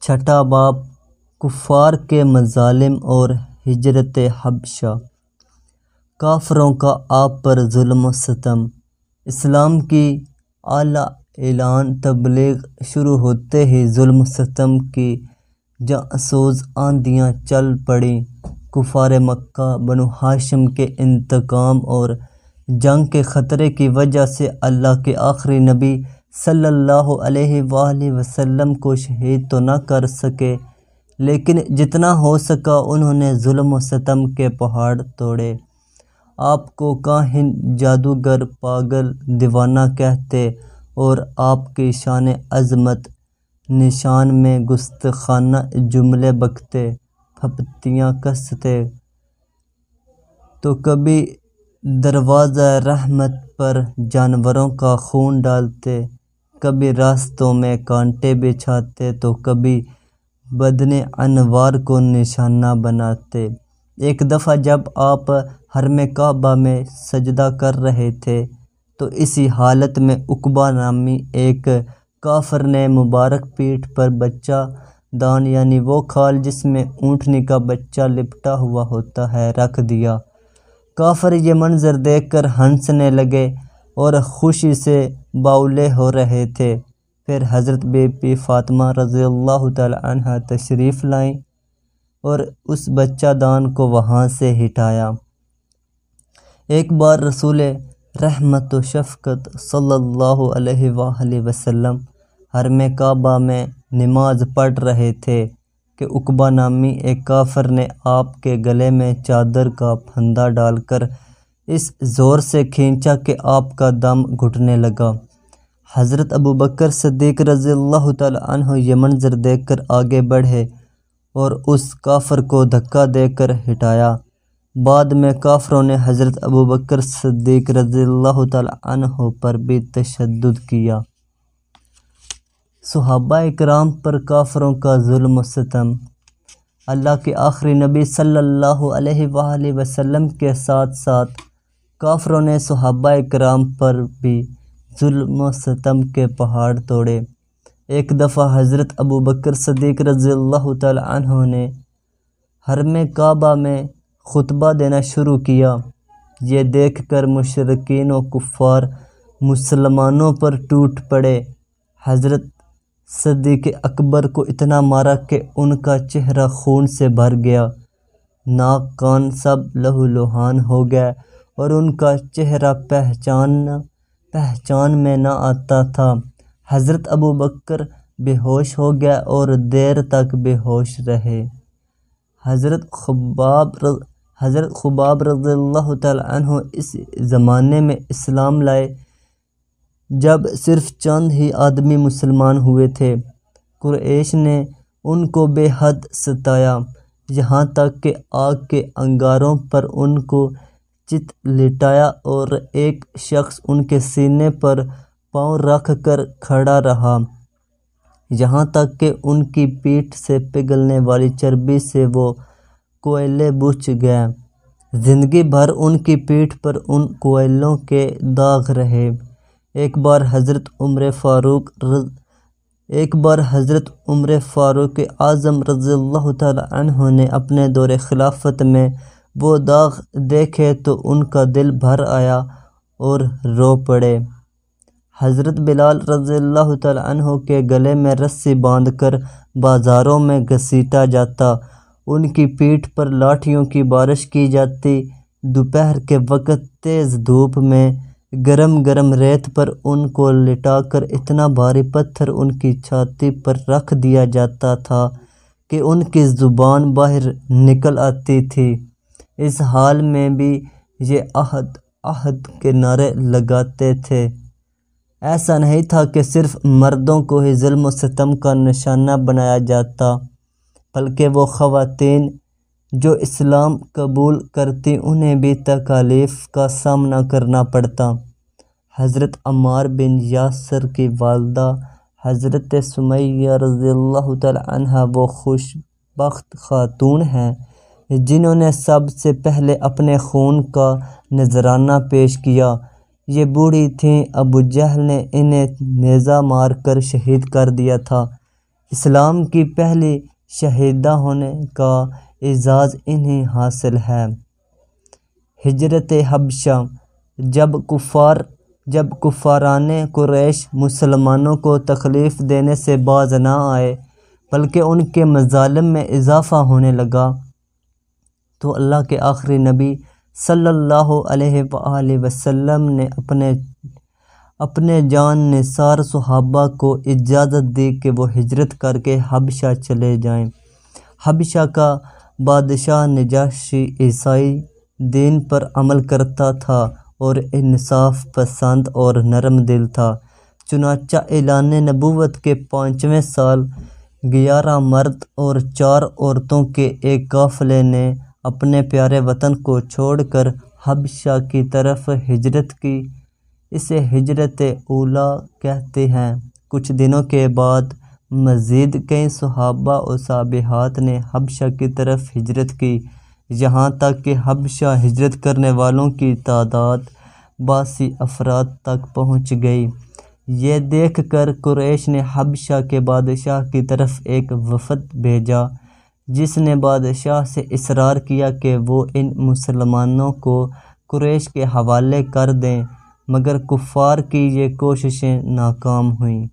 چھٹا باب کفار کے مظالم اور ہجرت حبشہ۔ کافروں کا آپ پر ظلم و ستم۔ اسلام کی اعلیٰ اعلان تبلیغ شروع ہوتے ہی ظلم و ستم کی جاسوز آندھیاں چل پڑیں۔ کفار مکہ، بنو ہاشم کے انتقام اور جنگ کے خطرے کی وجہ سے اللہ کے آخری نبی صلی اللہ علیہ وآلہ وسلم کو شہید تو نہ کر سکے، لیکن جتنا ہو سکا انہوں نے ظلم و ستم کے پہاڑ توڑے۔ آپ کو کاہن، جادوگر، پاگل، دیوانہ کہتے اور آپ کی شان عظمت نشان میں گستخانہ جملے بکتے پھپتیاں کستے۔ تو کبھی دروازہ رحمت پر جانوروں کا خون ڈالتے کبھی راستوں میں کانٹے بچھاتے، تو کبھی بدن انوار کو نشانہ بناتے۔ ایک دفعہ جب آپ حرم کعبہ میں سجدہ کر رہے تھے، تو اسی حالت میں عقبہ نامی ایک کافر نے مبارک پیٹھ پر بچہ دان یعنی وہ کھال جس میں اونٹنی کا بچہ لپٹا ہوا ہوتا ہے، رکھ دیا۔ کافر یہ منظر دیکھ کر ہنسنے لگے۔ اور خوشی سے باولے ہو رہے تھے۔ پھر حضرت بی پی فاطمہ رضی اللہ تعالی عنہ تشریف لائیں اور اس بچہ دان کو وہاں سے ہٹایا۔ ایک بار رسول رحمت و شفقت صلی اللہ علیہ وآلہ وسلم حرم کعبہ میں نماز پڑھ رہے تھے کہ عقبہ نامی ایک کافر نے آپ کے گلے میں چادر کا پھندا ڈال کر اس زور سے کھینچا کہ آپ کا دم گھٹنے لگا۔ حضرت ابو بکر صدیق رضی اللہ تعالی عنہ یہ منظر دیکھ کر آگے بڑھے اور اس کافر کو دھکا دے کر ہٹایا۔ بعد میں کافروں نے حضرت ابو بکر صدیق رضی اللہ تعالی عنہ پر بھی تشدد کیا۔ صحابہ اکرام پر کافروں کا ظلم و ستم۔ اللہ کے آخری نبی صلی اللہ علیہ وآلہ وسلم کے ساتھ ساتھ کافروں نے صحابہ اکرام پر بھی ظلم و ستم کے پہاڑ توڑے۔ ایک دفعہ حضرت ابو بکر صدیق رضی اللہ تعالی عنہ نے حرم کعبہ میں خطبہ دینا شروع کیا۔ یہ دیکھ کر مشرقین و کفار مسلمانوں پر ٹوٹ پڑے۔ حضرت صدیق اکبر کو اتنا مارا کہ ان کا چہرہ خون سے بھر گیا۔ ناک کان سب لہو لوہان ہو گیا اور ان کا چہرہ پہچان پہچان میں نہ آتا تھا۔ حضرت ابو بکر بے ہوش ہو گیا اور دیر تک بے ہوش رہے۔ حضرت خباب رض، حضرت خباب رضی اللہ تعالی عنہ اس زمانے میں اسلام لائے جب صرف چند ہی آدمی مسلمان ہوئے تھے۔ قریش نے ان کو بے حد ستایا۔ یہاں تک کہ آگ کے انگاروں پر ان کو چت لٹایا اور ایک شخص ان کے سینے پر پاؤں رکھ کر کھڑا رہا۔ یہاں تک کہ ان کی پیٹھ سے پگھلنے والی چربی سے وہ کوئلے بجھ گئے۔ زندگی بھر ان کی پیٹھ پر ان کوئلوں کے داغ رہے۔ ایک بار حضرت عمر فاروق رض، ایک بار حضرت عمر فاروق اعظم رضی اللہ تعالی عنہ نے اپنے دور خلافت میں وہ داغ دیکھے تو ان کا دل بھر آیا اور رو پڑے۔ حضرت بلال رضی اللہ تعالی عنہ کے گلے میں رسی باندھ کر بازاروں میں گھسیٹا جاتا، ان کی پیٹھ پر لاٹھیوں کی بارش کی جاتی۔ دوپہر کے وقت تیز دھوپ میں گرم گرم ریت پر ان کو لٹا کر اتنا بھاری پتھر ان کی چھاتی پر رکھ دیا جاتا تھا کہ ان کی زبان باہر نکل آتی تھی۔ اس حال میں بھی یہ عہد عہد کے نعرے لگاتے تھے۔ ایسا نہیں تھا کہ صرف مردوں کو ہی ظلم و ستم کا نشانہ بنایا جاتا، بلکہ وہ خواتین جو اسلام قبول کرتی، انہیں بھی تکالیف کا سامنا کرنا پڑتا۔ حضرت عمار بن یاسر کی والدہ حضرت سمیہ رضی اللہ تعالی عنہ وہ خوش بخت خاتون ہیں۔ جنہوں نے سب سے پہلے اپنے خون کا نذرانہ پیش کیا۔ یہ بوڑھی تھیں، ابو جہل نے انہیں نیزہ مار کر شہید کر دیا تھا۔ اسلام کی پہلی شہیدہ ہونے کا اعزاز انہیں حاصل ہے۔ ہجرت حبشہ، جب کفار، جب کفاران قریش مسلمانوں کو تکلیف دینے سے باز نہ آئے، بلکہ ان کے مظالم میں اضافہ ہونے لگا۔ تو اللہ کے آخری نبی صلی اللہ علیہ وآلہ وسلم نے اپنے اپنے جان نثار صحابہ کو اجازت دی کہ وہ ہجرت کر کے حبشہ چلے جائیں۔ حبشہ کا بادشاہ نجاشی عیسائی دین پر عمل کرتا تھا اور انصاف پسند اور نرم دل تھا۔ چنانچہ اعلان نبوت کے پانچویں سال گیارہ مرد اور چار عورتوں کے ایک قافلے نے اپنے پیارے وطن کو چھوڑ کر حبشہ کی طرف ہجرت کی۔ اسے ہجرت اولا کہتے ہیں۔ کچھ دنوں کے بعد مزید کئی صحابہ و صابحات نے حبشہ کی طرف ہجرت کی۔ یہاں تک کہ حبشہ ہجرت کرنے والوں کی تعداد باسی افراد تک پہنچ گئی۔ یہ دیکھ کر قریش نے حبشہ کے بادشاہ کی طرف ایک وفد بھیجا۔ جس نے بادشاہ سے اصرار کیا کہ وہ ان مسلمانوں کو قریش کے حوالے کر دیں، مگر کفار کی یہ کوششیں ناکام ہوئیں۔